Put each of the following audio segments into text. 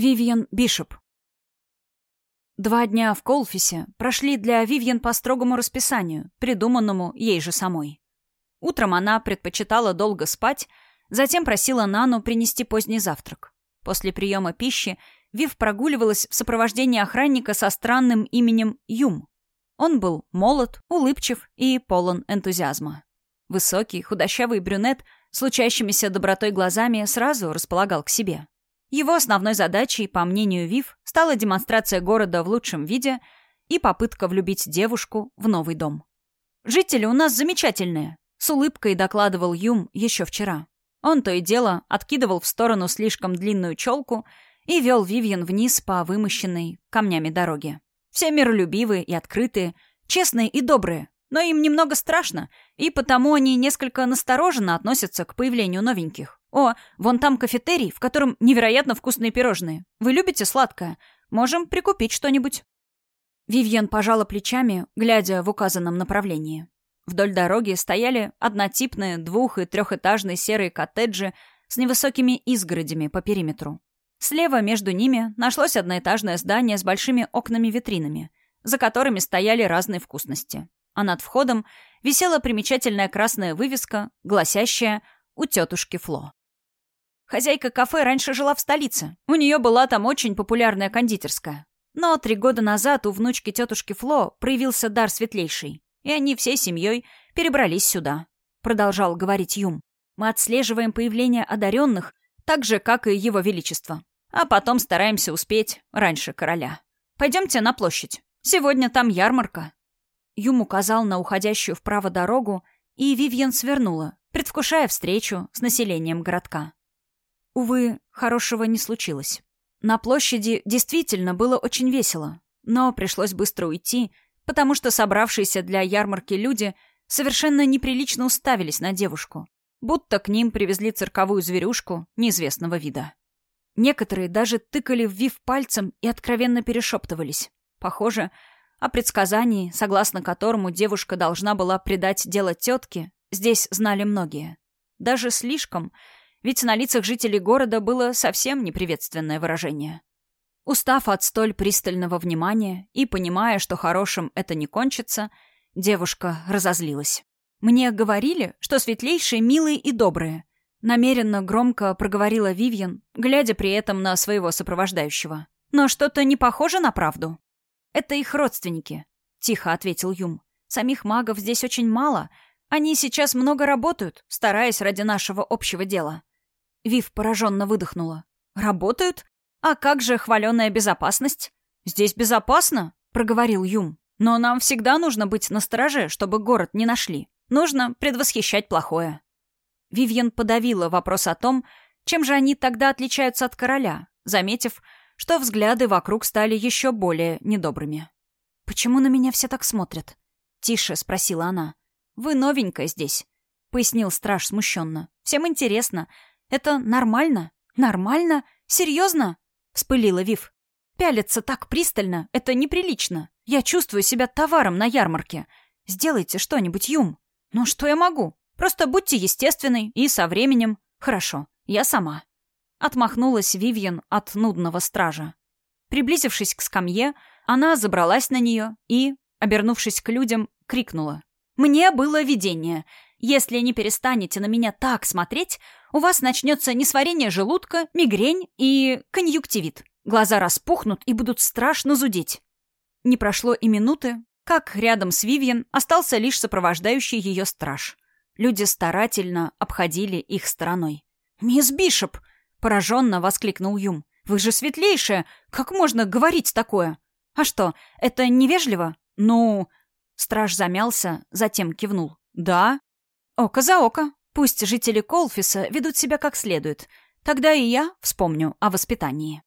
Вивьен Бишоп. Два дня в Колфисе прошли для Вивьен по строгому расписанию, придуманному ей же самой. Утром она предпочитала долго спать, затем просила Нану принести поздний завтрак. После приема пищи Вив прогуливалась в сопровождении охранника со странным именем Юм. Он был молод, улыбчив и полон энтузиазма. Высокий, худощавый брюнет с лучащимися добротой глазами сразу располагал к себе. Его основной задачей, по мнению Вив, стала демонстрация города в лучшем виде и попытка влюбить девушку в новый дом. «Жители у нас замечательные», — с улыбкой докладывал Юм еще вчера. Он то и дело откидывал в сторону слишком длинную челку и вел Вивьен вниз по вымощенной камнями дороге. Все миролюбивые и открытые, честные и добрые, но им немного страшно, и потому они несколько настороженно относятся к появлению новеньких. «О, вон там кафетерий, в котором невероятно вкусные пирожные. Вы любите сладкое? Можем прикупить что-нибудь». Вивьен пожала плечами, глядя в указанном направлении. Вдоль дороги стояли однотипные двух- и трехэтажные серые коттеджи с невысокими изгородями по периметру. Слева между ними нашлось одноэтажное здание с большими окнами-витринами, за которыми стояли разные вкусности. А над входом висела примечательная красная вывеска, гласящая «У тетушки Фло». Хозяйка кафе раньше жила в столице. У нее была там очень популярная кондитерская. Но три года назад у внучки тетушки Фло проявился дар светлейший, и они всей семьей перебрались сюда. Продолжал говорить Юм. Мы отслеживаем появление одаренных, так же, как и его величество. А потом стараемся успеть раньше короля. Пойдемте на площадь. Сегодня там ярмарка. Юм указал на уходящую вправо дорогу, и Вивьен свернула, предвкушая встречу с населением городка. Увы, хорошего не случилось. На площади действительно было очень весело, но пришлось быстро уйти, потому что собравшиеся для ярмарки люди совершенно неприлично уставились на девушку, будто к ним привезли цирковую зверюшку неизвестного вида. Некоторые даже тыкали в Вив пальцем и откровенно перешептывались. Похоже, о предсказании, согласно которому девушка должна была предать дело тетке, здесь знали многие. Даже слишком — ведь на лицах жителей города было совсем неприветственное выражение. Устав от столь пристального внимания и понимая, что хорошим это не кончится, девушка разозлилась. «Мне говорили, что светлейшие милые и добрые», намеренно громко проговорила Вивьен, глядя при этом на своего сопровождающего. «Но что-то не похоже на правду». «Это их родственники», — тихо ответил Юм. «Самих магов здесь очень мало. Они сейчас много работают, стараясь ради нашего общего дела. Вив пораженно выдохнула. «Работают? А как же хваленая безопасность?» «Здесь безопасно», — проговорил Юм. «Но нам всегда нужно быть настороже, чтобы город не нашли. Нужно предвосхищать плохое». Вивьен подавила вопрос о том, чем же они тогда отличаются от короля, заметив, что взгляды вокруг стали еще более недобрыми. «Почему на меня все так смотрят?» — тише спросила она. «Вы новенькая здесь», — пояснил страж смущенно. «Всем интересно, это нормально? Нормально? Серьезно?» — вспылила Вив. «Пялиться так пристально — это неприлично. Я чувствую себя товаром на ярмарке. Сделайте что-нибудь, Юм. Ну что я могу? Просто будьте естественной и со временем. Хорошо, я сама». Отмахнулась Вивьен от нудного стража. Приблизившись к скамье, она забралась на нее и, обернувшись к людям, крикнула. «Мне было видение. Если не перестанете на меня так смотреть, у вас начнется несварение желудка, мигрень и конъюнктивит. Глаза распухнут и будут страшно зудеть. Не прошло и минуты, как рядом с Вивьен остался лишь сопровождающий ее страж. Люди старательно обходили их стороной. «Мисс Бишоп!» — пораженно воскликнул Юм. «Вы же светлейшая! Как можно говорить такое? А что, это невежливо? Ну...» Страж замялся, затем кивнул. «Да?» «Око за око. Пусть жители Колфиса ведут себя как следует. Тогда и я вспомню о воспитании».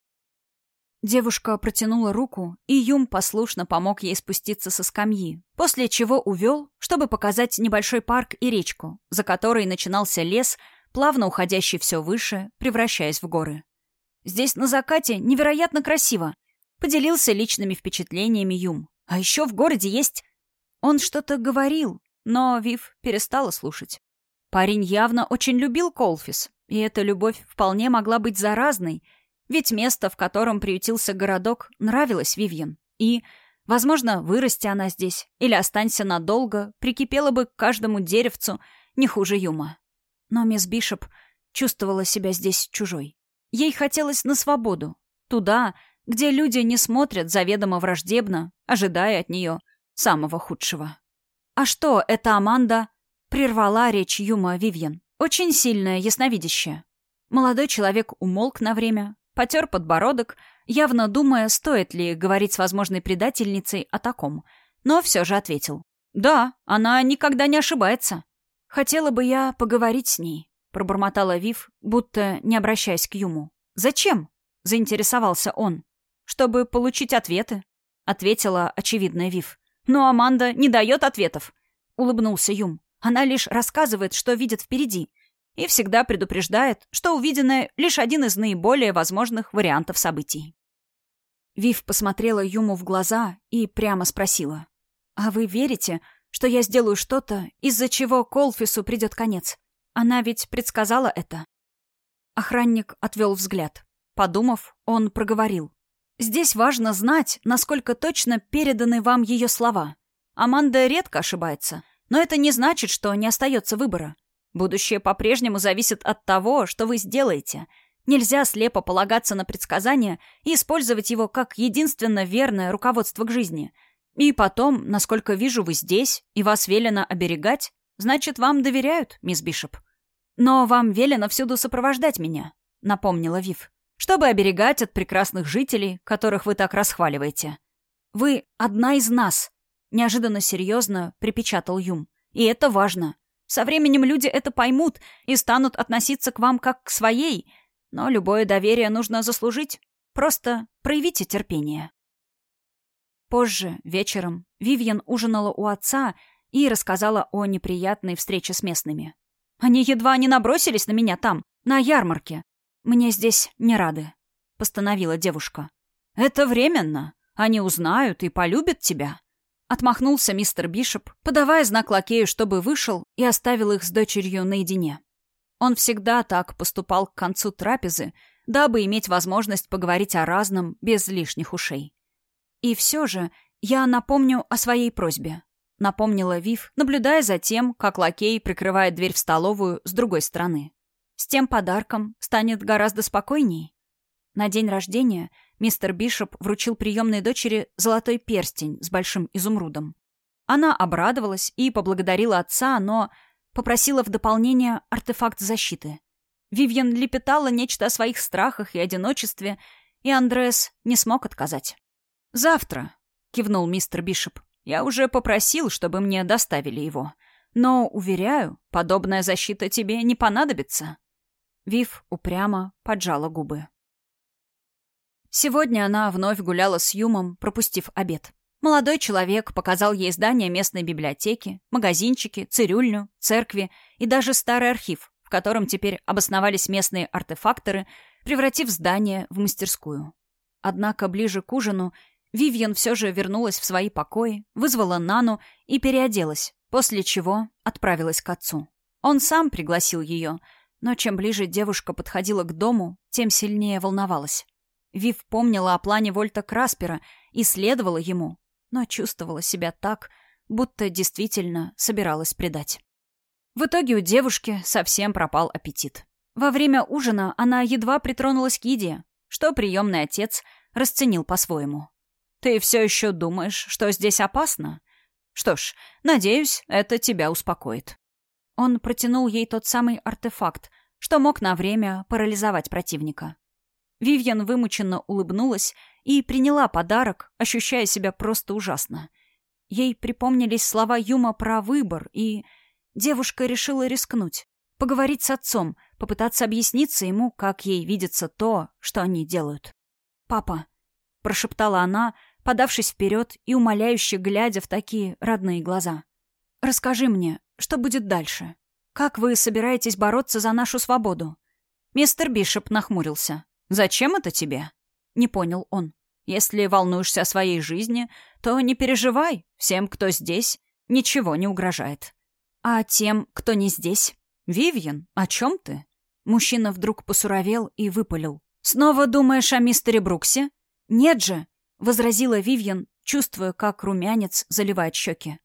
Девушка протянула руку, и Юм послушно помог ей спуститься со скамьи, после чего увел, чтобы показать небольшой парк и речку, за которой начинался лес, плавно уходящий все выше, превращаясь в горы. «Здесь на закате невероятно красиво», — поделился личными впечатлениями Юм. «А еще в городе есть...» Он что-то говорил, но Вив перестала слушать. Парень явно очень любил Колфис, и эта любовь вполне могла быть заразной, Ведь место, в котором приютился городок, нравилось Вивьен. И, возможно, вырасти она здесь или останься надолго, прикипела бы к каждому деревцу не хуже Юма. Но мисс Бишоп чувствовала себя здесь чужой. Ей хотелось на свободу. Туда, где люди не смотрят заведомо враждебно, ожидая от нее самого худшего. А что, эта Аманда прервала речь Юма Вивьен, очень сильная, ясновидящая. Молодой человек умолк на время, потер подбородок, явно думая, стоит ли говорить с возможной предательницей о таком, но все же ответил. «Да, она никогда не ошибается. Хотела бы я поговорить с ней», — пробормотала Вив, будто не обращаясь к Юму. «Зачем?» — заинтересовался он. «Чтобы получить ответы», — ответила очевидная Вив. «Но Аманда не дает ответов», — улыбнулся Юм. «Она лишь рассказывает, что видит впереди, и всегда предупреждает, что увиденное — лишь один из наиболее возможных вариантов событий». Вив посмотрела Юму в глаза и прямо спросила. «А вы верите, что я сделаю что-то, из-за чего Колфису придет конец? Она ведь предсказала это?» Охранник отвел взгляд. Подумав, он проговорил. Здесь важно знать, насколько точно переданы вам ее слова. Аманда редко ошибается, но это не значит, что не остается выбора. Будущее по-прежнему зависит от того, что вы сделаете. Нельзя слепо полагаться на предсказания и использовать его как единственно верное руководство к жизни. И потом, насколько вижу, вы здесь, и вас велено оберегать, значит, вам доверяют, мисс Бишоп. Но вам велено всюду сопровождать меня, напомнила Вив чтобы оберегать от прекрасных жителей, которых вы так расхваливаете. Вы одна из нас, неожиданно серьезно припечатал Юм. И это важно. Со временем люди это поймут и станут относиться к вам как к своей, но любое доверие нужно заслужить. Просто проявите терпение. Позже, вечером, Вивьен ужинала у отца и рассказала о неприятной встрече с местными. Они едва не набросились на меня там, на ярмарке. «Мне здесь не рады», — постановила девушка. «Это временно. Они узнают и полюбят тебя». Отмахнулся мистер Бишоп, подавая знак лакею, чтобы вышел, и оставил их с дочерью наедине. Он всегда так поступал к концу трапезы, дабы иметь возможность поговорить о разном без лишних ушей. «И все же я напомню о своей просьбе», — напомнила Вив, наблюдая за тем, как лакей прикрывает дверь в столовую с другой стороны. С тем подарком станет гораздо спокойней. На день рождения мистер Бишоп вручил приемной дочери золотой перстень с большим изумрудом. Она обрадовалась и поблагодарила отца, но попросила в дополнение артефакт защиты. Вивьен лепетала нечто о своих страхах и одиночестве, и Андреас не смог отказать. «Завтра», — кивнул мистер Бишоп, — «я уже попросил, чтобы мне доставили его. Но, уверяю, подобная защита тебе не понадобится». Вив упрямо поджала губы. Сегодня она вновь гуляла с Юмом, пропустив обед. Молодой человек показал ей здание местной библиотеки, магазинчики, цирюльню, церкви и даже старый архив, в котором теперь обосновались местные артефакторы, превратив здание в мастерскую. Однако ближе к ужину Вивьен все же вернулась в свои покои, вызвала Нану и переоделась, после чего отправилась к отцу. Он сам пригласил ее — но чем ближе девушка подходила к дому, тем сильнее волновалась. Вив помнила о плане Вольта Краспера и следовала ему, но чувствовала себя так, будто действительно собиралась предать. В итоге у девушки совсем пропал аппетит. Во время ужина она едва притронулась к еде, что приемный отец расценил по-своему. «Ты все еще думаешь, что здесь опасно? Что ж, надеюсь, это тебя успокоит». Он протянул ей тот самый артефакт, что мог на время парализовать противника. Вивьен вымученно улыбнулась и приняла подарок, ощущая себя просто ужасно. Ей припомнились слова Юма про выбор, и девушка решила рискнуть, поговорить с отцом, попытаться объясниться ему, как ей видится то, что они делают. «Папа», — прошептала она, подавшись вперед и умоляюще глядя в такие родные глаза, — «расскажи мне, что будет дальше? Как вы собираетесь бороться за нашу свободу?» Мистер Бишоп нахмурился. «Зачем это тебе?» Не понял он. «Если волнуешься о своей жизни, то не переживай. Всем, кто здесь, ничего не угрожает». «А тем, кто не здесь?» «Вивьен, о чем ты?» Мужчина вдруг посуровел и выпалил. «Снова думаешь о мистере Бруксе?» «Нет же!» — возразила Вивьен, чувствуя, как румянец заливает щеки.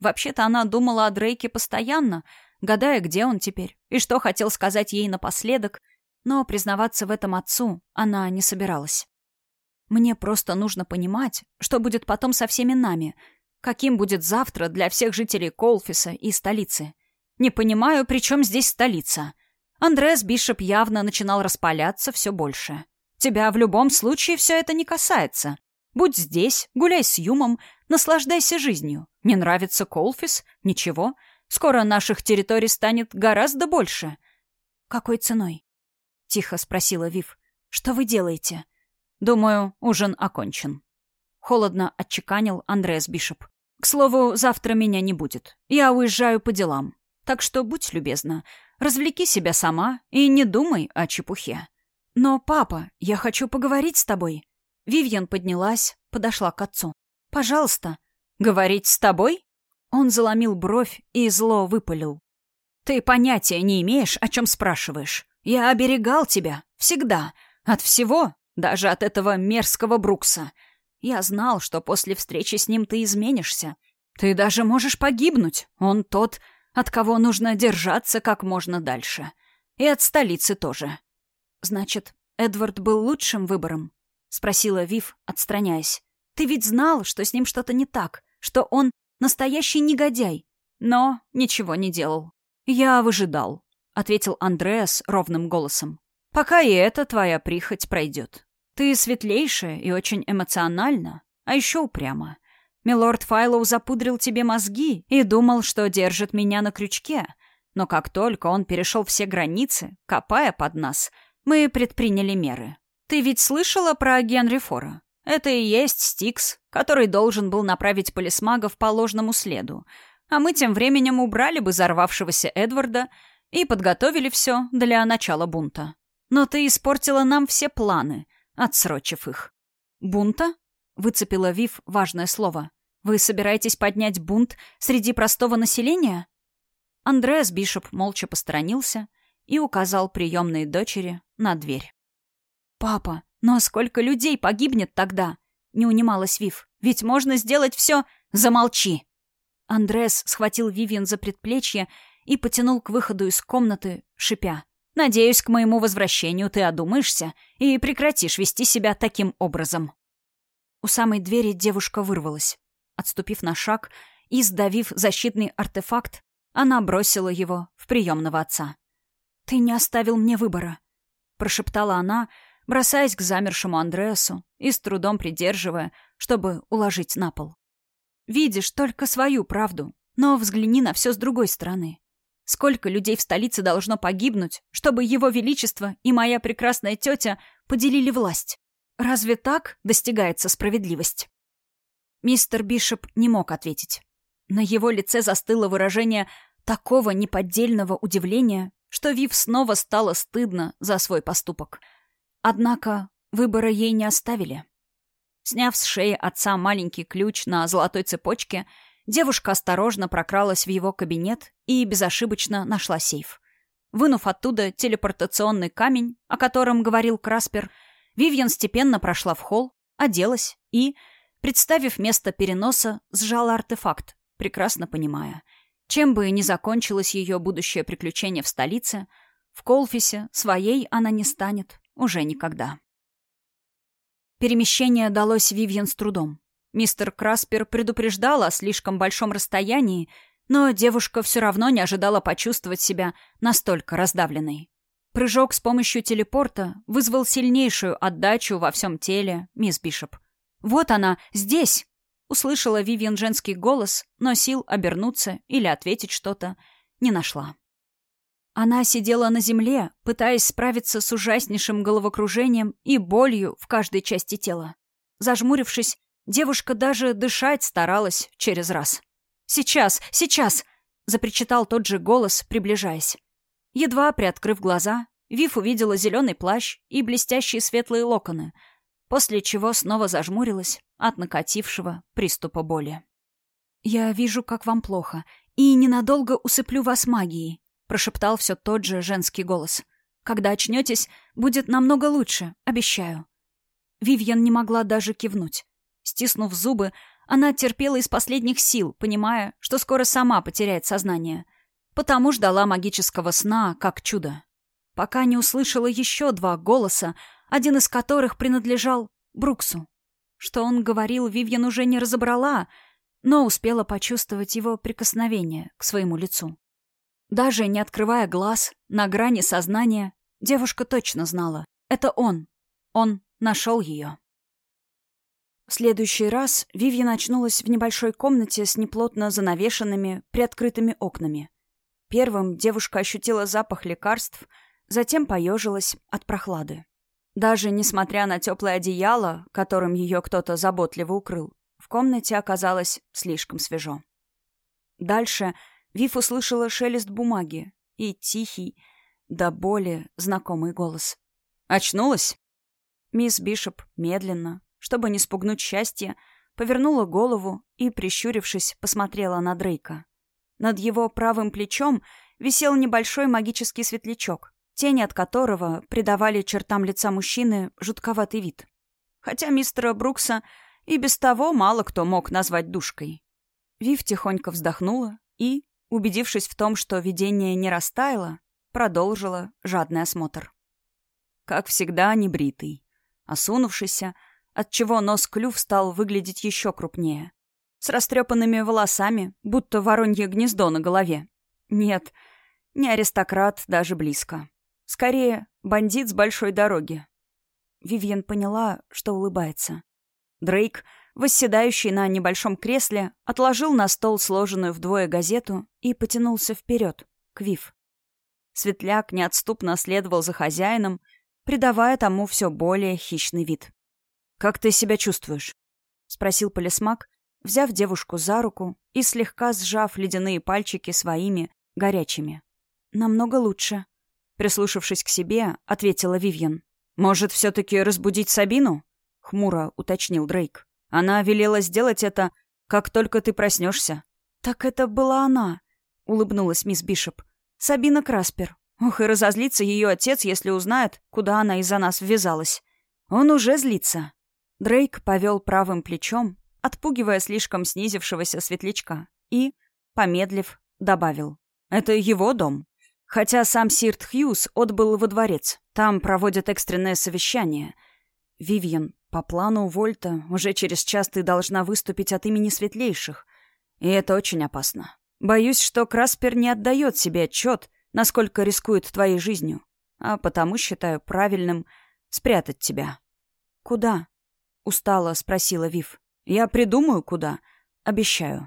Вообще-то она думала о Дрейке постоянно, гадая, где он теперь, и что хотел сказать ей напоследок, но признаваться в этом отцу она не собиралась. «Мне просто нужно понимать, что будет потом со всеми нами, каким будет завтра для всех жителей Колфиса и столицы. Не понимаю, при чем здесь столица?» Андреас Бишоп явно начинал распаляться все больше. «Тебя в любом случае все это не касается. Будь здесь, гуляй с Юмом, наслаждайся жизнью. Не нравится Колфис? Ничего. Скоро наших территорий станет гораздо больше». «Какой ценой?» — тихо спросила Вив. «Что вы делаете?» «Думаю, ужин окончен». Холодно отчеканил Андреас Бишоп. «К слову, завтра меня не будет. Я уезжаю по делам. Так что будь любезна, Развлеки себя сама и не думай о чепухе. Но, папа, я хочу поговорить с тобой. Вивьен поднялась, подошла к отцу. Пожалуйста. Говорить с тобой? Он заломил бровь и зло выпалил. Ты понятия не имеешь, о чем спрашиваешь. Я оберегал тебя. Всегда. От всего. Даже от этого мерзкого Брукса. Я знал, что после встречи с ним ты изменишься. Ты даже можешь погибнуть. Он тот, от кого нужно держаться как можно дальше. И от столицы тоже. Значит, Эдвард был лучшим выбором? Спросила Вив, отстраняясь. Ты ведь знал, что с ним что-то не так, что он настоящий негодяй. Но ничего не делал. Я выжидал, ответил Андреас ровным голосом. Пока и эта твоя прихоть пройдет. Ты светлейшая и очень эмоциональна, а еще упряма. Милорд Файлоу запудрил тебе мозги и думал, что держит меня на крючке. Но как только он перешел все границы, копая под нас, мы предприняли меры. Ты ведь слышала про Генри Фора? Это и есть Стикс, который должен был направить полисмагов по ложному следу. А мы тем временем убрали бы взорвавшегося Эдварда и подготовили все для начала бунта. Но ты испортила нам все планы, отсрочив их. Бунта? Выцепила Вив важное слово. «Вы собираетесь поднять бунт среди простого населения?» Андреас Бишоп молча посторонился и указал приемной дочери на дверь. «Папа, но сколько людей погибнет тогда?» — не унималась Вив. «Ведь можно сделать все...» «Замолчи!» Андреас схватил Вивиан за предплечье и потянул к выходу из комнаты, шипя. «Надеюсь, к моему возвращению ты одумаешься и прекратишь вести себя таким образом». У самой двери девушка вырвалась. Отступив на шаг и сдавив защитный артефакт, она бросила его в приемного отца. «Ты не оставил мне выбора», — прошептала она, бросаясь к замершему Андреасу и с трудом придерживая, чтобы уложить на пол. «Видишь только свою правду, но взгляни на все с другой стороны. Сколько людей в столице должно погибнуть, чтобы его величество и моя прекрасная тетя поделили власть? Разве так достигается справедливость? Мистер Бишоп не мог ответить. На его лице застыло выражение такого неподдельного удивления, что Вив снова стало стыдно за свой поступок. Однако выбора ей не оставили. Сняв с шеи отца маленький ключ на золотой цепочке, девушка осторожно прокралась в его кабинет и безошибочно нашла сейф. Вынув оттуда телепортационный камень, о котором говорил Краспер, Вивьен степенно прошла в холл, оделась и, представив место переноса, сжала артефакт, прекрасно понимая, чем бы ни закончилось ее будущее приключение в столице, в Колфисе своей она не станет уже никогда. Перемещение далось Вивьен с трудом. Мистер Краспер предупреждал о слишком большом расстоянии, но девушка все равно не ожидала почувствовать себя настолько раздавленной. Прыжок с помощью телепорта вызвал сильнейшую отдачу во всем теле мисс Бишоп. «Вот она, здесь!» Услышала Вивиан женский голос, но сил обернуться или ответить что-то не нашла. Она сидела на земле, пытаясь справиться с ужаснейшим головокружением и болью в каждой части тела. Зажмурившись, девушка даже дышать старалась через раз. «Сейчас, сейчас!» — запричитал тот же голос, приближаясь. Едва приоткрыв глаза, Вив увидела зеленый плащ и блестящие светлые локоны, после чего снова зажмурилась от накатившего приступа боли. «Я вижу, как вам плохо, и ненадолго усыплю вас магией», — прошептал все тот же женский голос. Когда очнетесь, будет намного лучше, обещаю». Вивьен не могла даже кивнуть. Стиснув зубы, она терпела из последних сил, понимая, что скоро сама потеряет сознание. Потому ждала магического сна, как чудо. Пока не услышала еще два голоса, один из которых принадлежал Бруксу. Что он говорил, Вивьен уже не разобрала, но успела почувствовать его прикосновение к своему лицу. Даже не открывая глаз, на грани сознания, девушка точно знала. Это он. Он нашел ее. В следующий раз Вивьен очнулась в небольшой комнате с неплотно занавешенными, приоткрытыми окнами. Первым девушка ощутила запах лекарств, затем поежилась от прохлады. Даже несмотря на теплое одеяло, которым ее кто-то заботливо укрыл, в комнате оказалось слишком свежо. Дальше Вив услышала шелест бумаги и тихий, до боли знакомый голос. «Очнулась?» Мисс Бишоп медленно, чтобы не спугнуть счастье, повернула голову и, прищурившись, посмотрела на Дрейка. Над его правым плечом висел небольшой магический светлячок, тени от которого придавали чертам лица мужчины жутковатый вид. Хотя мистера Брукса и без того мало кто мог назвать душкой. Вив тихонько вздохнула и, убедившись в том, что видение не растаяло, продолжила жадный осмотр. Как всегда, небритый, осунувшийся, отчего нос-клюв стал выглядеть еще крупнее. С растрепанными волосами, будто воронье гнездо на голове. Нет, не аристократ даже близко. Скорее, бандит с большой дороги. Вивьен поняла, что улыбается. Дрейк, восседающий на небольшом кресле, отложил на стол сложенную вдвое газету и потянулся вперед, к Вив. Светляк неотступно следовал за хозяином, придавая тому все более хищный вид. «Как ты себя чувствуешь?» — спросил полисмак, взяв девушку за руку и слегка сжав ледяные пальчики своими, горячими. «Намного лучше», — прислушавшись к себе, ответила Вивьен. «Может, все-таки разбудить Сабину?» — хмуро уточнил Дрейк. «Она велела сделать это, как только ты проснешься». «Так это была она», — улыбнулась мисс Бишоп. «Сабина Краспер. Ох, и разозлится ее отец, если узнает, куда она из-за нас ввязалась. Он уже злится». Дрейк повел правым плечом, отпугивая слишком снизившегося светлячка, и, помедлив, добавил. «Это его дом. Хотя сам Сирт Хьюз отбыл во дворец. Там проводят экстренное совещание. Вивьен, по плану Вольта, уже через час ты должна выступить от имени светлейших. И это очень опасно. Боюсь, что Краспер не отдает себе отчет, насколько рискует твоей жизнью. А потому считаю правильным спрятать тебя. Куда? — устало спросила Вив. «Я придумаю, куда. Обещаю».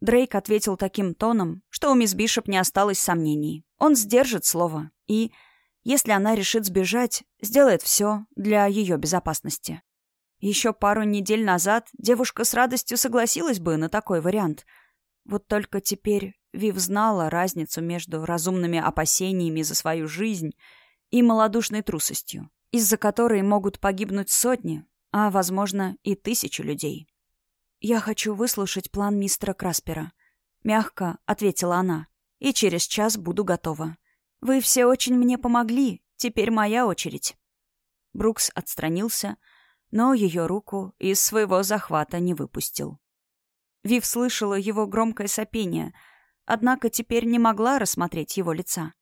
Дрейк ответил таким тоном, что у мисс Бишоп не осталось сомнений. Он сдержит слово и, если она решит сбежать, сделает все для ее безопасности. Еще пару недель назад девушка с радостью согласилась бы на такой вариант. Вот только теперь Вив знала разницу между разумными опасениями за свою жизнь и малодушной трусостью, из-за которой могут погибнуть сотни, а, возможно, и тысячу людей. «Я хочу выслушать план мистера Краспера», — мягко ответила она, «и через час буду готова. Вы все очень мне помогли, теперь моя очередь». Брукс отстранился, но ее руку из своего захвата не выпустил. Вив слышала его громкое сопение, однако теперь не могла рассмотреть его лица.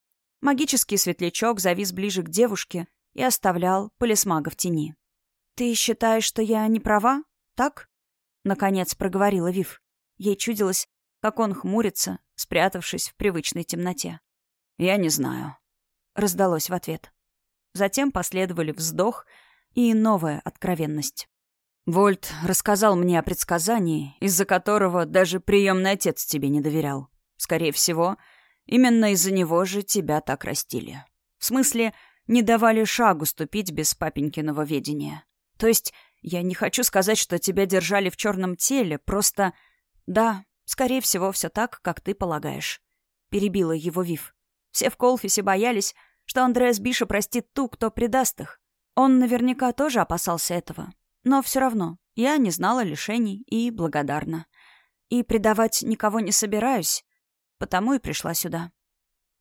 Магический светлячок завис ближе к девушке и оставлял полисмага в тени. «Ты считаешь, что я не права? Так?» Наконец проговорила Вив. Ей чудилось, как он хмурится, спрятавшись в привычной темноте. «Я не знаю», — раздалось в ответ. Затем последовали вздох и новая откровенность. «Вольт рассказал мне о предсказании, из-за которого даже приемный отец тебе не доверял. Скорее всего, именно из-за него же тебя так растили. В смысле, не давали шагу ступить без папенькиного ведения. То есть я не хочу сказать, что тебя держали в черном теле, просто... Да, скорее всего, все так, как ты полагаешь. Перебила его Вив. Все в Колфисе боялись, что Андреас Биша простит ту, кто предаст их. Он наверняка тоже опасался этого. Но все равно, я не знала лишений и благодарна. И предавать никого не собираюсь, потому и пришла сюда.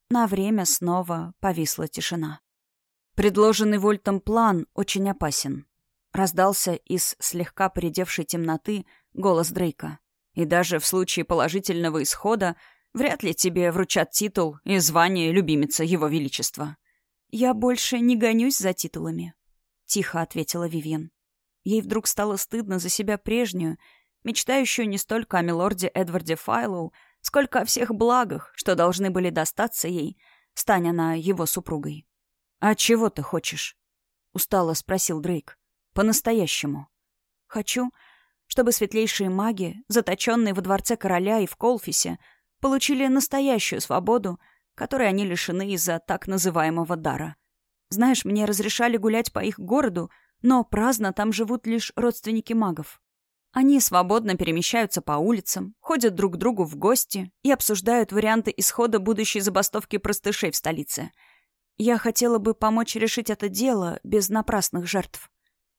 На время снова повисла тишина. Предложенный Вольтом план очень опасен. Раздался из слегка поредевшей темноты голос Дрейка. И даже в случае положительного исхода вряд ли тебе вручат титул и звание любимица Его Величества. «Я больше не гонюсь за титулами», — тихо ответила Вивьен. Ей вдруг стало стыдно за себя прежнюю, мечтающую не столько о милорде Эдварде Файлоу, сколько о всех благах, что должны были достаться ей, стань она его супругой. «А чего ты хочешь?» — устало спросил Дрейк. «По-настоящему». «Хочу, чтобы светлейшие маги, заточенные во дворце короля и в Колфисе, получили настоящую свободу, которой они лишены из-за так называемого дара. Знаешь, мне разрешали гулять по их городу, но праздно там живут лишь родственники магов. Они свободно перемещаются по улицам, ходят друг к другу в гости и обсуждают варианты исхода будущей забастовки простышей в столице. Я хотела бы помочь решить это дело без напрасных жертв.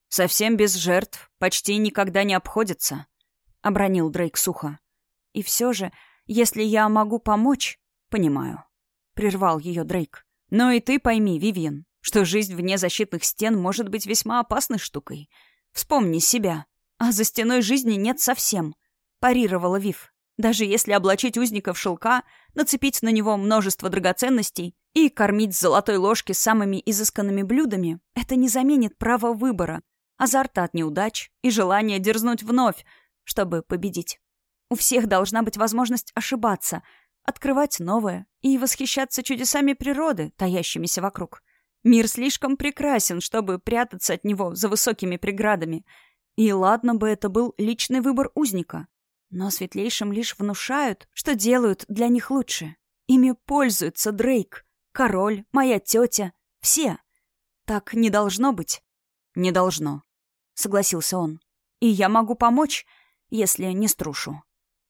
«Совсем без жертв почти никогда не обходится», — обронил Дрейк сухо. «И все же, если я могу помочь...» «Понимаю», — прервал ее Дрейк. «Но и ты пойми, Вивьен, что жизнь вне защитных стен может быть весьма опасной штукой. Вспомни себя. А за стеной жизни нет совсем», — парировала Вив. «Даже если облачить узника в шелка, нацепить на него множество драгоценностей и кормить с золотой ложки самыми изысканными блюдами, это не заменит право выбора, азарта от неудач и желания дерзнуть вновь, чтобы победить. У всех должна быть возможность ошибаться, открывать новое и восхищаться чудесами природы, таящимися вокруг. Мир слишком прекрасен, чтобы прятаться от него за высокими преградами. И ладно бы это был личный выбор узника. Но светлейшим лишь внушают, что делают для них лучше. Ими пользуется Дрейк, король, моя тетя, все. Так не должно быть. Не должно, согласился он. И я могу помочь, если не струшу.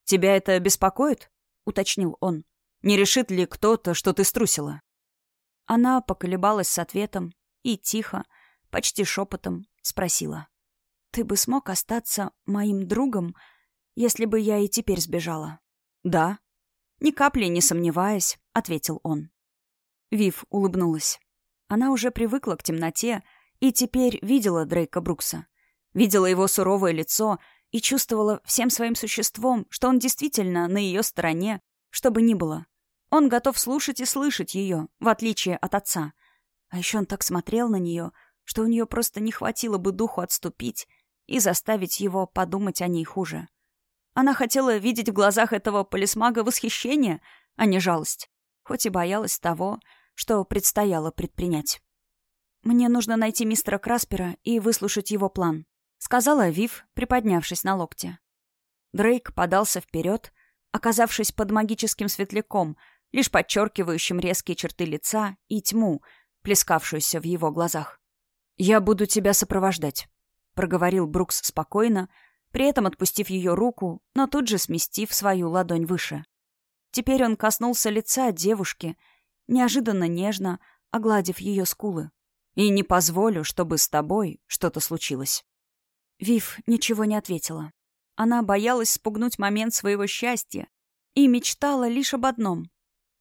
Тебя это беспокоит? уточнил он. Не решит ли кто-то, что ты струсила? Она поколебалась с ответом и тихо, почти шепотом, спросила. «Ты бы смог остаться моим другом, если бы я и теперь сбежала?» «Да». Ни капли не сомневаясь, ответил он. Вив улыбнулась. Она уже привыкла к темноте и теперь видела Дрейка Брукса. Видела его суровое лицо и чувствовала всем своим существом, что он действительно на ее стороне, что бы ни было. Он готов слушать и слышать ее, в отличие от отца. А еще он так смотрел на нее, что у нее просто не хватило бы духу отступить и заставить его подумать о ней хуже. Она хотела видеть в глазах этого полисмага восхищение, а не жалость, хоть и боялась того, что предстояло предпринять. «Мне нужно найти мистера Краспера и выслушать его план», — сказала Вив, приподнявшись на локте. Дрейк подался вперед, оказавшись под магическим светляком — лишь подчеркивающим резкие черты лица и тьму, плескавшуюся в его глазах. «Я буду тебя сопровождать», — проговорил Брукс спокойно, при этом отпустив ее руку, но тут же сместив свою ладонь выше. Теперь он коснулся лица девушки, неожиданно нежно огладив ее скулы. «И не позволю, чтобы с тобой что-то случилось». Вив ничего не ответила. Она боялась спугнуть момент своего счастья и мечтала лишь об одном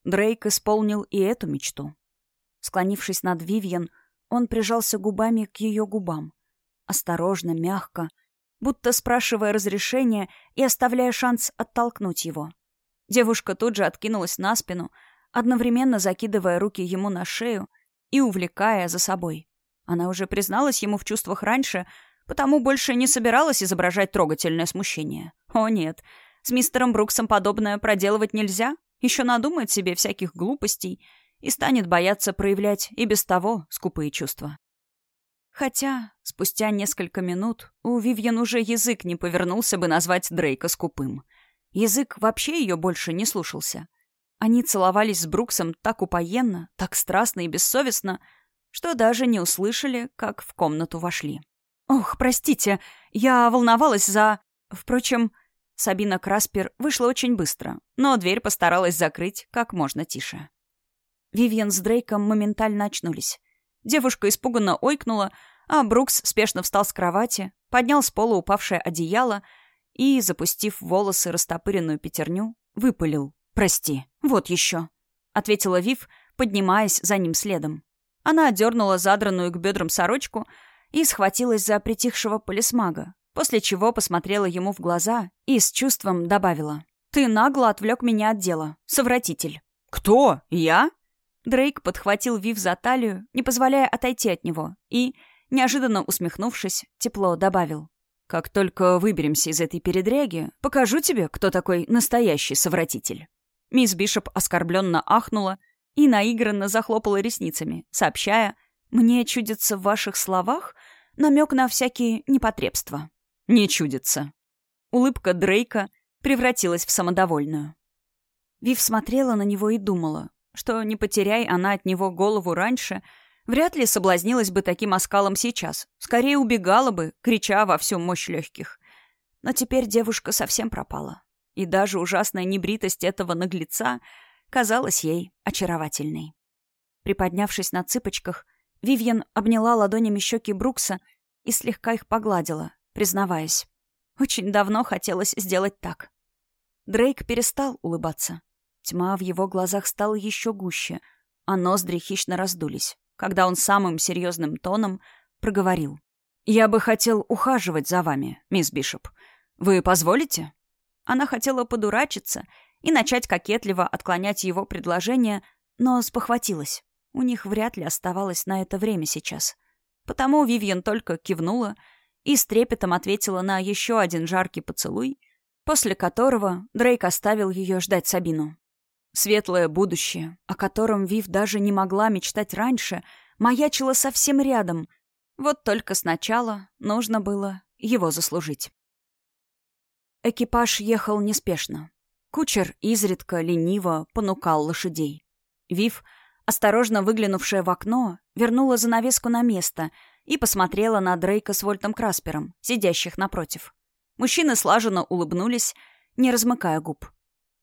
Дрейк исполнил и эту мечту. Склонившись над Вивьен, он прижался губами к ее губам. Осторожно, мягко, будто спрашивая разрешения и оставляя шанс оттолкнуть его. Девушка тут же откинулась на спину, одновременно закидывая руки ему на шею и увлекая за собой. Она уже призналась ему в чувствах раньше, потому больше не собиралась изображать трогательное смущение. О нет, с мистером Бруксом подобное проделывать нельзя, еще надумает себе всяких глупостей и станет бояться проявлять и без того скупые чувства. Хотя спустя несколько минут у Вивьен уже язык не повернулся бы назвать Дрейка скупым. Язык вообще ее больше не слушался. Они целовались с Бруксом так упоенно, так страстно и бессовестно, что даже не услышали, как в комнату вошли. «Ох, простите, я волновалась за...» Впрочем, Сабина Краспер вышла очень быстро, но дверь постаралась закрыть как можно тише. Вивьен с Дрейком моментально очнулись. Девушка испуганно ойкнула, а Брукс спешно встал с кровати, поднял с пола упавшее одеяло и, запустив волосы растопыренную пятерню, выпалил. «Прости, вот еще». — ответила Вив, поднимаясь за ним следом. Она отдернула задранную к бедрам сорочку и схватилась за притихшего полисмага, после чего посмотрела ему в глаза и с чувством добавила. «Ты нагло отвлек меня от дела. Совратитель». «Кто? Я?» Дрейк подхватил Вив за талию, не позволяя отойти от него, и, неожиданно усмехнувшись, тепло добавил. «Как только выберемся из этой передряги, покажу тебе, кто такой настоящий совратитель». Мисс Бишоп оскорбленно ахнула и наигранно захлопала ресницами, сообщая, «Мне чудится в ваших словах намек на всякие непотребства». «Не чудится». Улыбка Дрейка превратилась в самодовольную. Вив смотрела на него и думала, что не потеряй она от него голову раньше, вряд ли соблазнилась бы таким оскалом сейчас. Скорее убегала бы, крича во всю мощь легких. Но теперь девушка совсем пропала. И даже ужасная небритость этого наглеца казалась ей очаровательной. Приподнявшись на цыпочках, Вивьен обняла ладонями щеки Брукса и слегка их погладила, признаваясь. Очень давно хотелось сделать так. Дрейк перестал улыбаться. Тьма в его глазах стала еще гуще, а ноздри хищно раздулись, когда он самым серьезным тоном проговорил. «Я бы хотел ухаживать за вами, мисс Бишоп. Вы позволите?» Она хотела подурачиться и начать кокетливо отклонять его предложение, но спохватилась. У них вряд ли оставалось на это время сейчас. Потому Вивьен только кивнула и с трепетом ответила на еще один жаркий поцелуй, после которого Дрейк оставил ее ждать Сабину. Светлое будущее, о котором Вив даже не могла мечтать раньше, маячило совсем рядом. Вот только сначала нужно было его заслужить. Экипаж ехал неспешно. Кучер изредка, лениво понукал лошадей. Вив, осторожно выглянувшая в окно, вернула занавеску на место и посмотрела на Дрейка с Вольтом Краспером, сидящих напротив. Мужчины слаженно улыбнулись, не размыкая губ.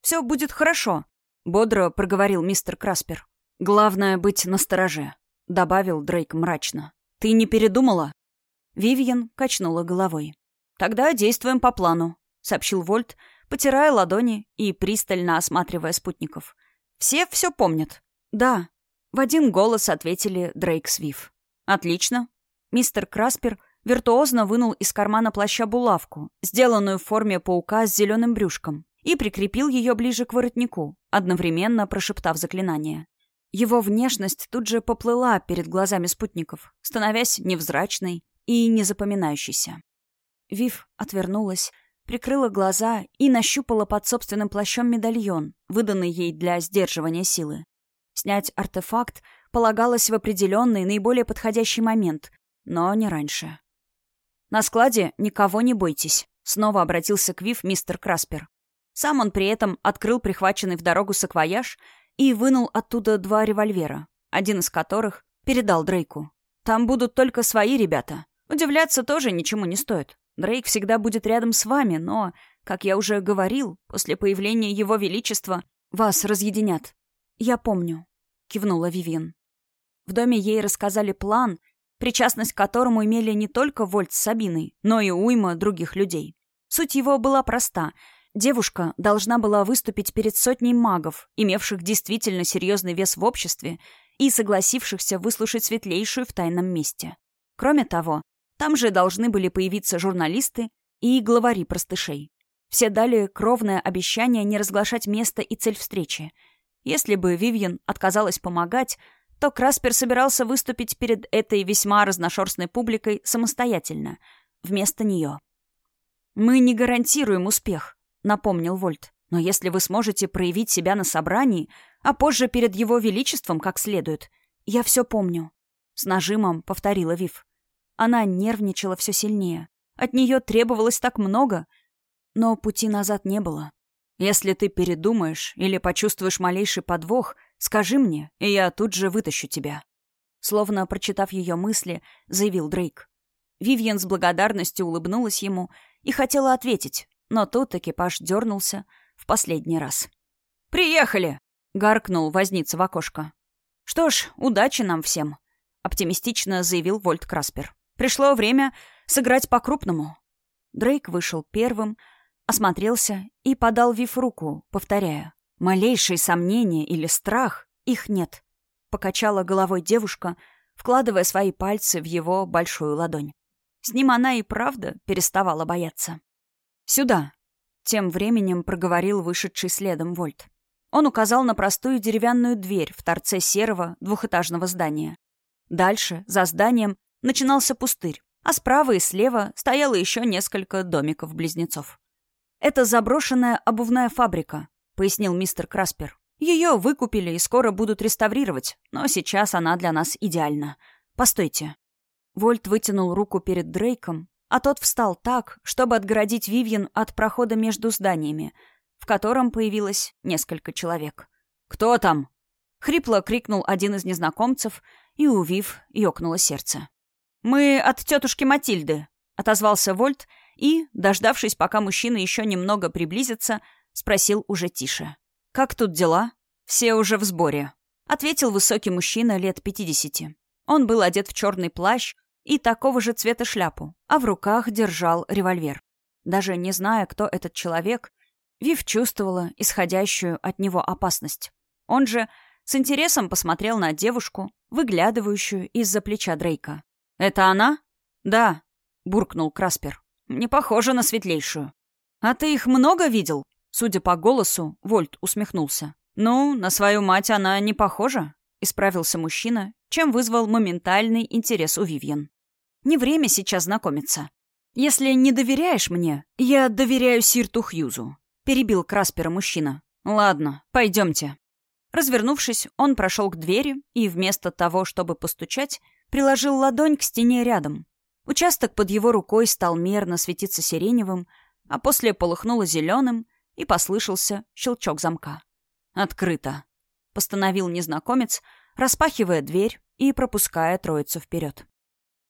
«Все будет хорошо», — бодро проговорил мистер Краспер. «Главное — быть настороже», — добавил Дрейк мрачно. «Ты не передумала?» Вивьен качнула головой. «Тогда действуем по плану», — сообщил Вольт, потирая ладони и пристально осматривая спутников. «Все все помнят?» «Да», — в один голос ответили Дрейк с Вив. «Отлично». Мистер Краспер виртуозно вынул из кармана плаща булавку, сделанную в форме паука с зеленым брюшком и прикрепил ее ближе к воротнику, одновременно прошептав заклинание. Его внешность тут же поплыла перед глазами спутников, становясь невзрачной и незапоминающейся. Вив отвернулась, прикрыла глаза и нащупала под собственным плащом медальон, выданный ей для сдерживания силы. Снять артефакт полагалось в определенный, наиболее подходящий момент, но не раньше. «На складе никого не бойтесь», — снова обратился к Вив мистер Краспер. Сам он при этом открыл прихваченный в дорогу саквояж и вынул оттуда два револьвера, один из которых передал Дрейку. «Там будут только свои ребята. Удивляться тоже ничему не стоит. Дрейк всегда будет рядом с вами, но, как я уже говорил, после появления Его Величества вас разъединят». «Я помню», — кивнула Вивин. В доме ей рассказали план, причастность к которому имели не только Вольт с Сабиной, но и уйма других людей. Суть его была проста — Девушка должна была выступить перед сотней магов, имевших действительно серьезный вес в обществе и согласившихся выслушать светлейшую в тайном месте. Кроме того, там же должны были появиться журналисты и главари простышей. Все дали кровное обещание не разглашать место и цель встречи. Если бы Вивьен отказалась помогать, то Краспер собирался выступить перед этой весьма разношерстной публикой самостоятельно, вместо нее. «Мы не гарантируем успех», — напомнил Вольт. «Но если вы сможете проявить себя на собрании, а позже перед его величеством как следует, я все помню». С нажимом повторила Вив. Она нервничала все сильнее. От нее требовалось так много, но пути назад не было. «Если ты передумаешь или почувствуешь малейший подвох, скажи мне, и я тут же вытащу тебя». Словно прочитав ее мысли, заявил Дрейк. Вивьен с благодарностью улыбнулась ему и хотела ответить, но тут экипаж дернулся в последний раз. «Приехали!» — гаркнул возница в окошко. «Что ж, удачи нам всем!» — оптимистично заявил Вольт Краспер. «Пришло время сыграть по-крупному». Дрейк вышел первым, осмотрелся и подал Вив руку, повторяя. Малейшие сомнения или страх их нет. Покачала головой девушка, вкладывая свои пальцы в его большую ладонь. С ним она и правда переставала бояться. «Сюда!» — тем временем проговорил вышедший следом Вольт. Он указал на простую деревянную дверь в торце серого двухэтажного здания. Дальше, за зданием, начинался пустырь, а справа и слева стояло еще несколько домиков-близнецов. «Это заброшенная обувная фабрика», — пояснил мистер Краспер. «Ее выкупили и скоро будут реставрировать, но сейчас она для нас идеальна. Постойте». Вольт вытянул руку перед Дрейком, а тот встал так, чтобы отгородить Вивьен от прохода между зданиями, в котором появилось несколько человек. «Кто там?» — хрипло крикнул один из незнакомцев, и у Вив ёкнуло сердце. «Мы от тетушки Матильды», — отозвался Вольт и, дождавшись, пока мужчина еще немного приблизится, спросил уже тише. «Как тут дела?» «Все уже в сборе», — ответил высокий мужчина лет пятидесяти. Он был одет в черный плащ и такого же цвета шляпу, а в руках держал револьвер. Даже не зная, кто этот человек, Вив чувствовала исходящую от него опасность. Он же с интересом посмотрел на девушку, выглядывающую из-за плеча Дрейка. «Это она?» «Да», — буркнул Краспер. «Не похоже на светлейшую». «А ты их много видел?» Судя по голосу, Вольт усмехнулся. «Ну, на свою мать она не похожа», — исправился мужчина, чем вызвал моментальный интерес у Вивьен. «Не время сейчас знакомиться. Если не доверяешь мне, я доверяю Сирту Хьюзу», — перебил Краспера мужчина. «Ладно, пойдемте». Развернувшись, он прошел к двери и вместо того, чтобы постучать, приложил ладонь к стене рядом. Участок под его рукой стал мерно светиться сиреневым, а после полыхнуло зеленым, и послышался щелчок замка. «Открыто», — постановил незнакомец, распахивая дверь и пропуская троицу вперед.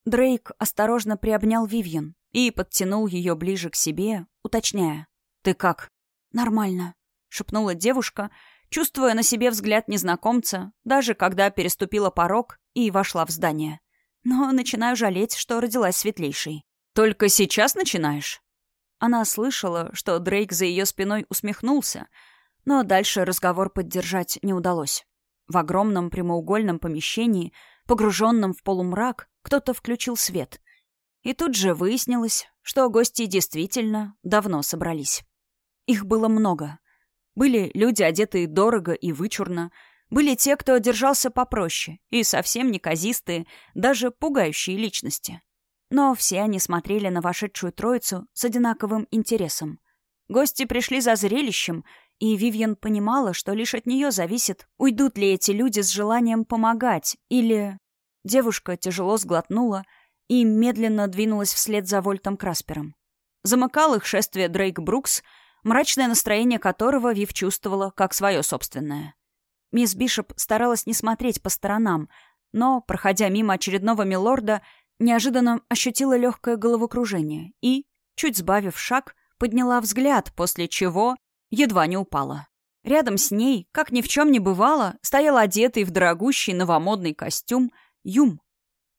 Дрейк осторожно приобнял Вивьен и подтянул ее ближе к себе, уточняя. «Ты как?» «Нормально», — шепнула девушка, чувствуя на себе взгляд незнакомца, даже когда переступила порог и вошла в здание. Но начинаю жалеть, что родилась светлейшей. «Только сейчас начинаешь?» Она слышала, что Дрейк за ее спиной усмехнулся, но дальше разговор поддержать не удалось. В огромном прямоугольном помещении, погруженном в полумрак, кто-то включил свет. И тут же выяснилось, что гости действительно давно собрались. Их было много. Были люди, одетые дорого и вычурно, были те, кто держался попроще, и совсем неказистые, даже пугающие личности. Но все они смотрели на вошедшую троицу с одинаковым интересом. Гости пришли за зрелищем, и Вивьен понимала, что лишь от нее зависит, уйдут ли эти люди с желанием помогать, или... Девушка тяжело сглотнула и медленно двинулась вслед за Вольтом Краспером. Замыкал их шествие Дрейк Брукс, мрачное настроение которого Вив чувствовала как свое собственное. Мисс Бишоп старалась не смотреть по сторонам, но, проходя мимо очередного милорда, неожиданно ощутила легкое головокружение и, чуть сбавив шаг, подняла взгляд, после чего едва не упала. Рядом с ней, как ни в чем не бывало, стоял одетый в дорогущий новомодный костюм Юм,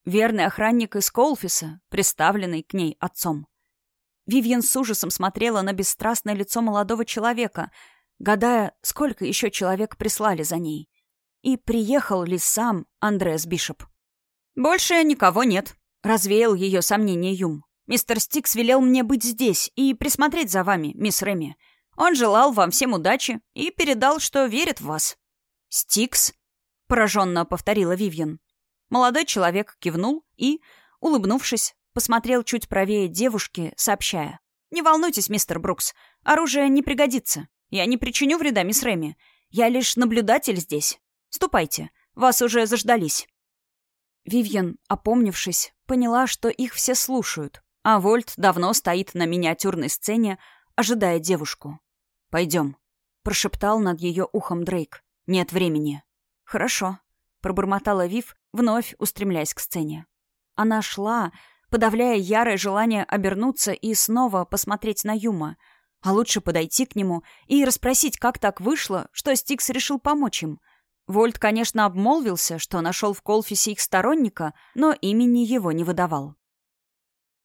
верный охранник из Колфиса, представленный к ней отцом. Вивьен с ужасом смотрела на бесстрастное лицо молодого человека, гадая, сколько еще человек прислали за ней. И приехал ли сам Андреас Бишоп. «Больше никого нет», — развеял ее сомнение Юм. «Мистер Стикс велел мне быть здесь и присмотреть за вами, мисс Реми. Он желал вам всем удачи и передал, что верит в вас». «Стикс?» — пораженно повторила Вивьен. Молодой человек кивнул и, улыбнувшись, посмотрел чуть правее девушки, сообщая. «Не волнуйтесь, мистер Брукс, оружие не пригодится. Я не причиню вреда мисс Реми. Я лишь наблюдатель здесь. Ступайте, вас уже заждались». Вивьен, опомнившись, поняла, что их все слушают, а Вольт давно стоит на миниатюрной сцене, ожидая девушку. «Пойдем», — прошептал над ее ухом Дрейк. «Нет времени». «Хорошо», — пробормотала Вив, вновь устремляясь к сцене. Она шла, подавляя ярое желание обернуться и снова посмотреть на Юма — а лучше подойти к нему и расспросить, как так вышло, что Стикс решил помочь им. Вольт, конечно, обмолвился, что нашел в Колфисе их сторонника, но имени его не выдавал.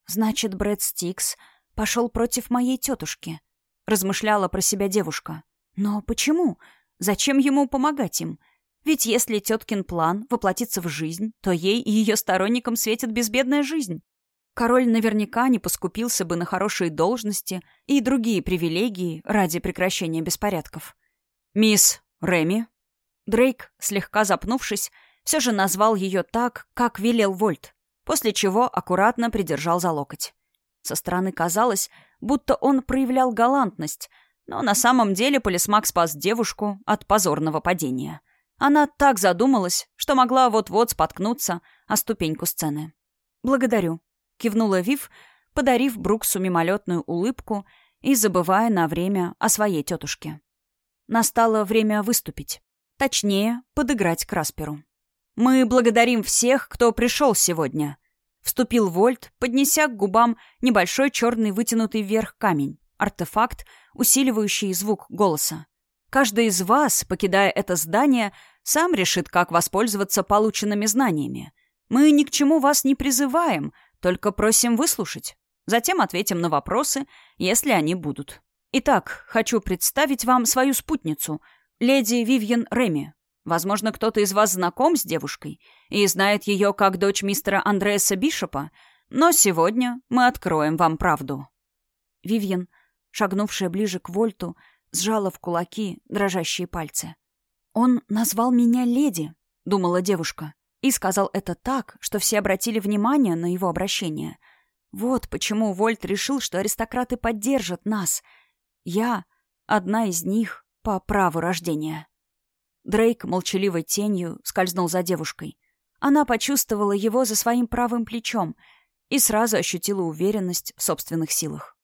«Значит, Брэд Стикс пошел против моей тетушки», — размышляла про себя девушка. Но почему? Зачем ему помогать им? Ведь если теткин план воплотится в жизнь, то ей и ее сторонникам светит безбедная жизнь. Король наверняка не поскупился бы на хорошие должности и другие привилегии ради прекращения беспорядков. «Мисс Реми?» Дрейк, слегка запнувшись, все же назвал ее так, как велел Вольт, после чего аккуратно придержал за локоть. Со стороны казалось, будто он проявлял галантность, но на самом деле полисмак спас девушку от позорного падения. Она так задумалась, что могла вот-вот споткнуться о ступеньку сцены. «Благодарю», — кивнула Вив, подарив Бруксу мимолетную улыбку и забывая на время о своей тетушке. Настало время выступить. Точнее, подыграть Красперу. «Мы благодарим всех, кто пришел сегодня», — вступил Вольт, поднеся к губам небольшой черный вытянутый вверх камень, артефакт, усиливающий звук голоса. Каждый из вас, покидая это здание, сам решит, как воспользоваться полученными знаниями. Мы ни к чему вас не призываем, только просим выслушать. Затем ответим на вопросы, если они будут. Итак, хочу представить вам свою спутницу, леди Вивьен Реми. Возможно, кто-то из вас знаком с девушкой и знает ее как дочь мистера Андреаса Бишопа, но сегодня мы откроем вам правду. Вивьен, шагнувшая ближе к Вольту, сжала в кулаки дрожащие пальцы. «Он назвал меня леди», — думала девушка, и сказал это так, что все обратили внимание на его обращение. Вот почему Вольт решил, что аристократы поддержат нас. Я — одна из них по праву рождения. Дрейк молчаливой тенью скользнул за девушкой. Она почувствовала его за своим правым плечом и сразу ощутила уверенность в собственных силах.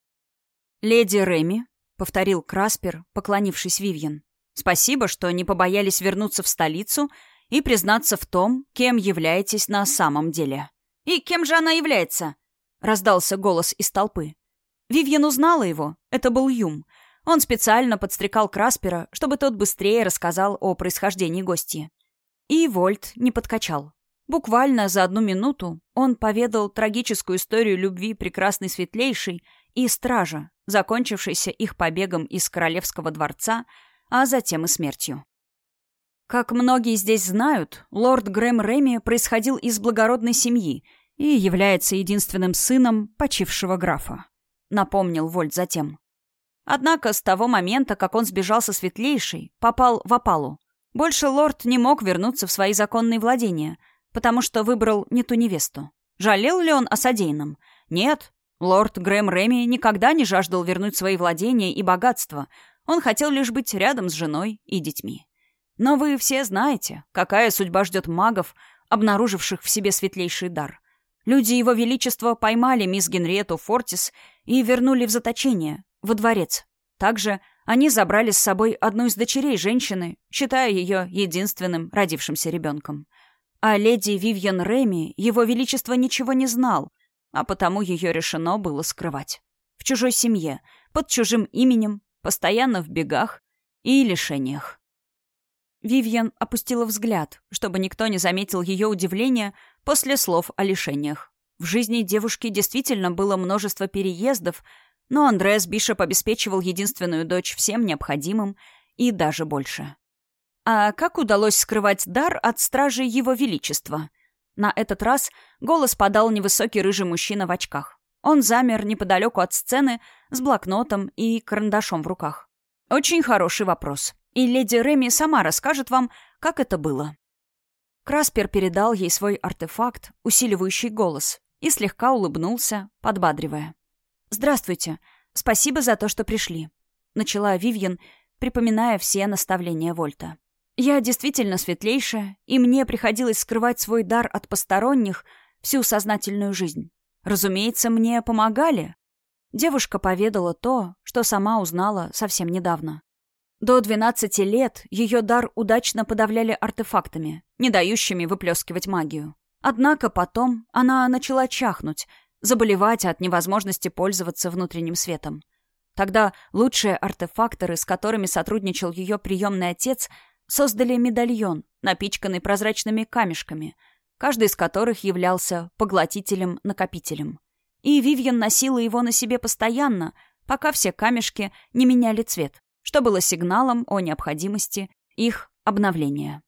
«Леди Реми», — повторил Краспер, поклонившись Вивьен. «Спасибо, что не побоялись вернуться в столицу и признаться в том, кем являетесь на самом деле». «И кем же она является?» — раздался голос из толпы. Вивьен узнала его. Это был Юм. Он специально подстрекал Краспера, чтобы тот быстрее рассказал о происхождении гостья. И Вольт не подкачал. Буквально за одну минуту он поведал трагическую историю любви прекрасной светлейшей и стража, закончившейся их побегом из королевского дворца, а затем и смертью. Как многие здесь знают, лорд Грэм Реми происходил из благородной семьи и является единственным сыном почившего графа. Напомнил Вольт затем. Однако с того момента, как он сбежал со светлейшей, попал в опалу. Больше лорд не мог вернуться в свои законные владения, потому что выбрал не ту невесту. Жалел ли он о содеянном? Нет. Лорд Грэм Реми никогда не жаждал вернуть свои владения и богатства. Он хотел лишь быть рядом с женой и детьми. Но вы все знаете, какая судьба ждет магов, обнаруживших в себе светлейший дар. Люди Его Величества поймали мисс Генриету Фортис и вернули в заточение, во дворец. Также они забрали с собой одну из дочерей женщины, считая ее единственным родившимся ребенком. А леди Вивьен Реми его величество ничего не знал, а потому ее решено было скрывать. В чужой семье, под чужим именем, постоянно в бегах и лишениях. Вивьен опустила взгляд, чтобы никто не заметил ее удивления после слов о лишениях. В жизни девушки действительно было множество переездов, но Андреас Бишоп обеспечивал единственную дочь всем необходимым и даже больше. А как удалось скрывать дар от стражи Его Величества? На этот раз голос подал невысокий рыжий мужчина в очках. Он замер неподалеку от сцены с блокнотом и карандашом в руках. Очень хороший вопрос. И леди Реми сама расскажет вам, как это было. Краспер передал ей свой артефакт, усиливающий голос, и слегка улыбнулся, подбадривая. «Здравствуйте. Спасибо за то, что пришли», — начала Вивьен, припоминая все наставления Вольта. «Я действительно светлейшая, и мне приходилось скрывать свой дар от посторонних всю сознательную жизнь. Разумеется, мне помогали». Девушка поведала то, что сама узнала совсем недавно. До 12 лет ее дар удачно подавляли артефактами, не дающими выплескивать магию. Однако потом она начала чахнуть, заболевать от невозможности пользоваться внутренним светом. Тогда лучшие артефакторы, с которыми сотрудничал ее приемный отец, создали медальон, напичканный прозрачными камешками, каждый из которых являлся поглотителем-накопителем. И Вивьен носила его на себе постоянно, пока все камешки не меняли цвет, что было сигналом о необходимости их обновления.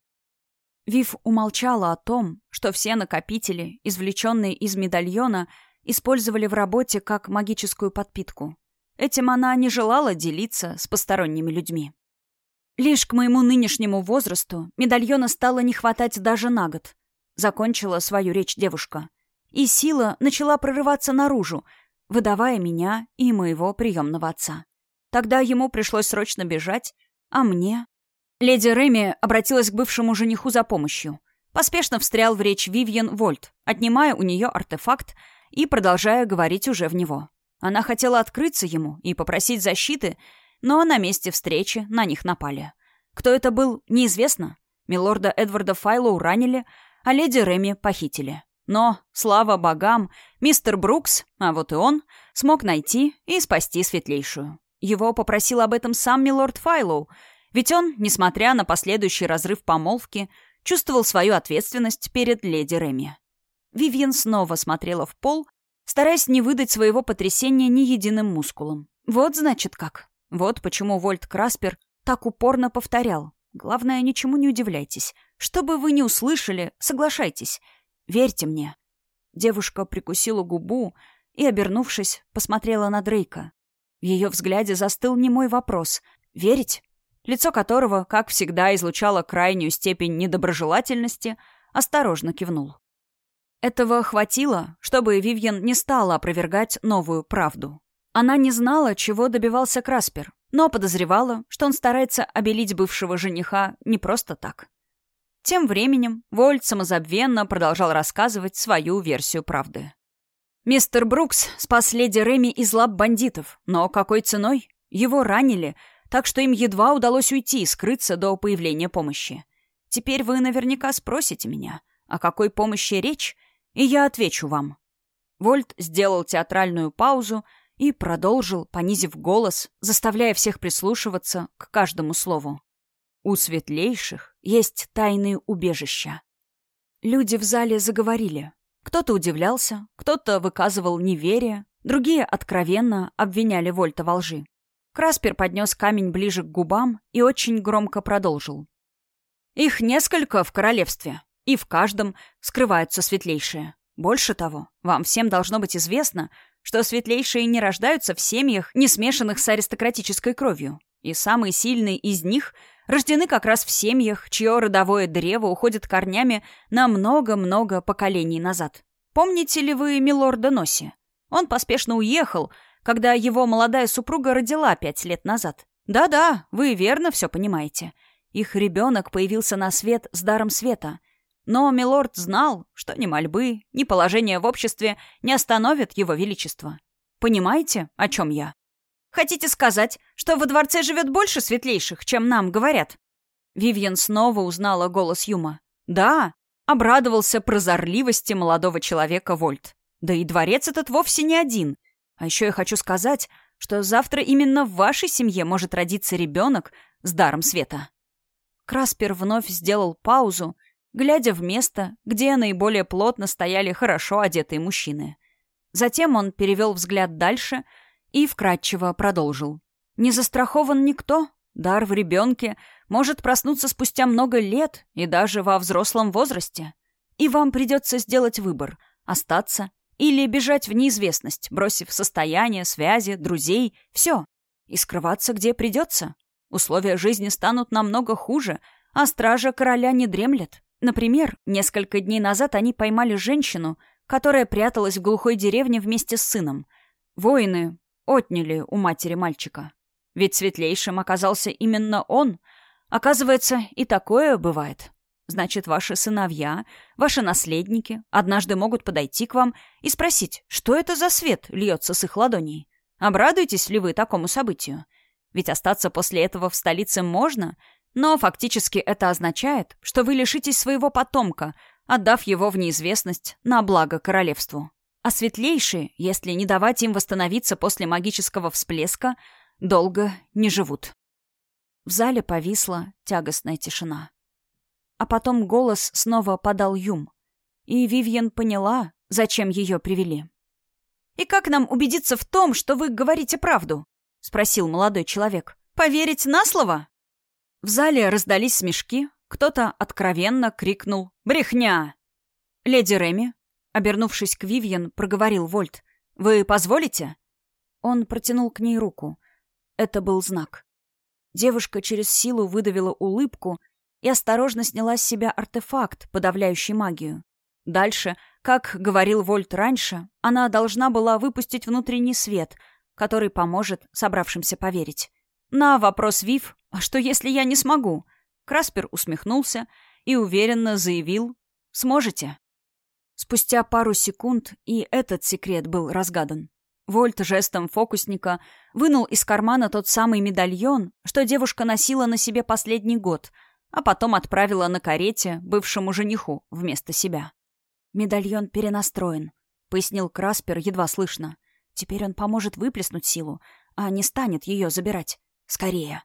Вив умолчала о том, что все накопители, извлеченные из медальона, использовали в работе как магическую подпитку. Этим она не желала делиться с посторонними людьми. Лишь к моему нынешнему возрасту медальона стало не хватать даже на год. Закончила свою речь девушка. И сила начала прорываться наружу, выдавая меня и моего приемного отца. Тогда ему пришлось срочно бежать, а мне... Леди Реми обратилась к бывшему жениху за помощью. Поспешно встрял в речь Вивьен Вольт, отнимая у нее артефакт и продолжая говорить уже в него. Она хотела открыться ему и попросить защиты, но на месте встречи на них напали. Кто это был, неизвестно. Милорда Эдварда Файлоу ранили, а леди Реми похитили. Но, слава богам, мистер Брукс, а вот и он, смог найти и спасти светлейшую. Его попросил об этом сам милорд Файлоу, ведь он, несмотря на последующий разрыв помолвки, чувствовал свою ответственность перед леди Реми. Вивьен снова смотрела в пол, стараясь не выдать своего потрясения ни единым мускулом. Вот значит как. Вот почему Вольт Краспер так упорно повторял. Главное, ничему не удивляйтесь. Что бы вы ни услышали, соглашайтесь. Верьте мне». Девушка прикусила губу и, обернувшись, посмотрела на Дрейка. В ее взгляде застыл немой вопрос. «Верить?» Лицо которого, как всегда, излучало крайнюю степень недоброжелательности, осторожно кивнул. Этого хватило, чтобы Вивьен не стала опровергать новую правду. Она не знала, чего добивался Краспер, но подозревала, что он старается обелить бывшего жениха не просто так. Тем временем Вольт самозабвенно продолжал рассказывать свою версию правды. Мистер Брукс спас леди Реми из лап бандитов, но какой ценой? Его ранили, так что им едва удалось уйти и скрыться до появления помощи. Теперь вы наверняка спросите меня, о какой помощи речь, и я отвечу вам. Вольт сделал театральную паузу и продолжил, понизив голос, заставляя всех прислушиваться к каждому слову. У светлейших есть тайные убежища. Люди в зале заговорили. Кто-то удивлялся, кто-то выказывал неверие, другие откровенно обвиняли Вольта во лжи. Краспер поднес камень ближе к губам и очень громко продолжил. «Их несколько в королевстве, и в каждом скрываются светлейшие. Больше того, вам всем должно быть известно, что светлейшие не рождаются в семьях, не смешанных с аристократической кровью. И самые сильные из них рождены как раз в семьях, чье родовое древо уходит корнями на много-много поколений назад. Помните ли вы милорда Носи? Он поспешно уехал, когда его молодая супруга родила пять лет назад. Да-да, вы верно все понимаете. Их ребенок появился на свет с даром света. Но милорд знал, что ни мольбы, ни положение в обществе не остановят его величество. Понимаете, о чем я? Хотите сказать, что во дворце живет больше светлейших, чем нам говорят?» Вивьен снова узнала голос Юма. «Да», — обрадовался прозорливости молодого человека Вольт. «Да и дворец этот вовсе не один. А еще я хочу сказать, что завтра именно в вашей семье может родиться ребенок с даром света». Краспер вновь сделал паузу, глядя в место, где наиболее плотно стояли хорошо одетые мужчины. Затем он перевел взгляд дальше — и вкратчиво продолжил. «Не застрахован никто. Дар в ребенке может проснуться спустя много лет и даже во взрослом возрасте. И вам придется сделать выбор — остаться или бежать в неизвестность, бросив состояние, связи, друзей, все, и скрываться где придется. Условия жизни станут намного хуже, а стража короля не дремлет. Например, несколько дней назад они поймали женщину, которая пряталась в глухой деревне вместе с сыном. Воины, отняли у матери мальчика. Ведь светлейшим оказался именно он. Оказывается, и такое бывает. Значит, ваши сыновья, ваши наследники однажды могут подойти к вам и спросить, что это за свет льется с их ладоней. Обрадуетесь ли вы такому событию? Ведь остаться после этого в столице можно, но фактически это означает, что вы лишитесь своего потомка, отдав его в неизвестность на благо королевству. А светлейшие, если не давать им восстановиться после магического всплеска, долго не живут. В зале повисла тягостная тишина. А потом голос снова подал Юм. И Вивьен поняла, зачем ее привели. «И как нам убедиться в том, что вы говорите правду?» — спросил молодой человек. Поверить на слово?» В зале раздались смешки, кто-то откровенно крикнул «Брехня!». «Леди Реми», обернувшись к Вивьен, проговорил Вольт. «Вы позволите?» Он протянул к ней руку. Это был знак. Девушка через силу выдавила улыбку и осторожно сняла с себя артефакт, подавляющий магию. Дальше, как говорил Вольт раньше, она должна была выпустить внутренний свет, который поможет собравшимся поверить. На вопрос Вив «А что, если я не смогу?» Краспер усмехнулся и уверенно заявил «Сможете». Спустя пару секунд и этот секрет был разгадан. Вольт жестом фокусника вынул из кармана тот самый медальон, что девушка носила на себе последний год, а потом отправила на карете бывшему жениху вместо себя. «Медальон перенастроен», — пояснил Краспер едва слышно. «Теперь он поможет выплеснуть силу, а не станет ее забирать. Скорее».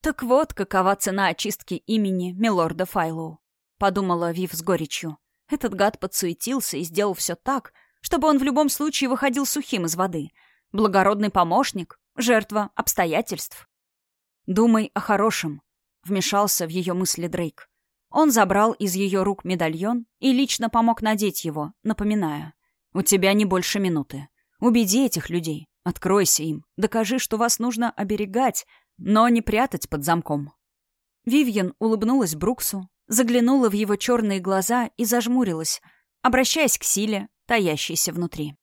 «Так вот, какова цена очистки имени милорда Файлоу», — подумала Вив с горечью. Этот гад подсуетился и сделал все так, чтобы он в любом случае выходил сухим из воды. Благородный помощник, жертва обстоятельств. «Думай о хорошем», — вмешался в ее мысли Дрейк. Он забрал из ее рук медальон и лично помог надеть его, напоминая. «У тебя не больше минуты. Убеди этих людей, откройся им, докажи, что вас нужно оберегать, но не прятать под замком». Вивьен улыбнулась Бруксу, заглянула в его черные глаза и зажмурилась, обращаясь к силе, таящейся внутри.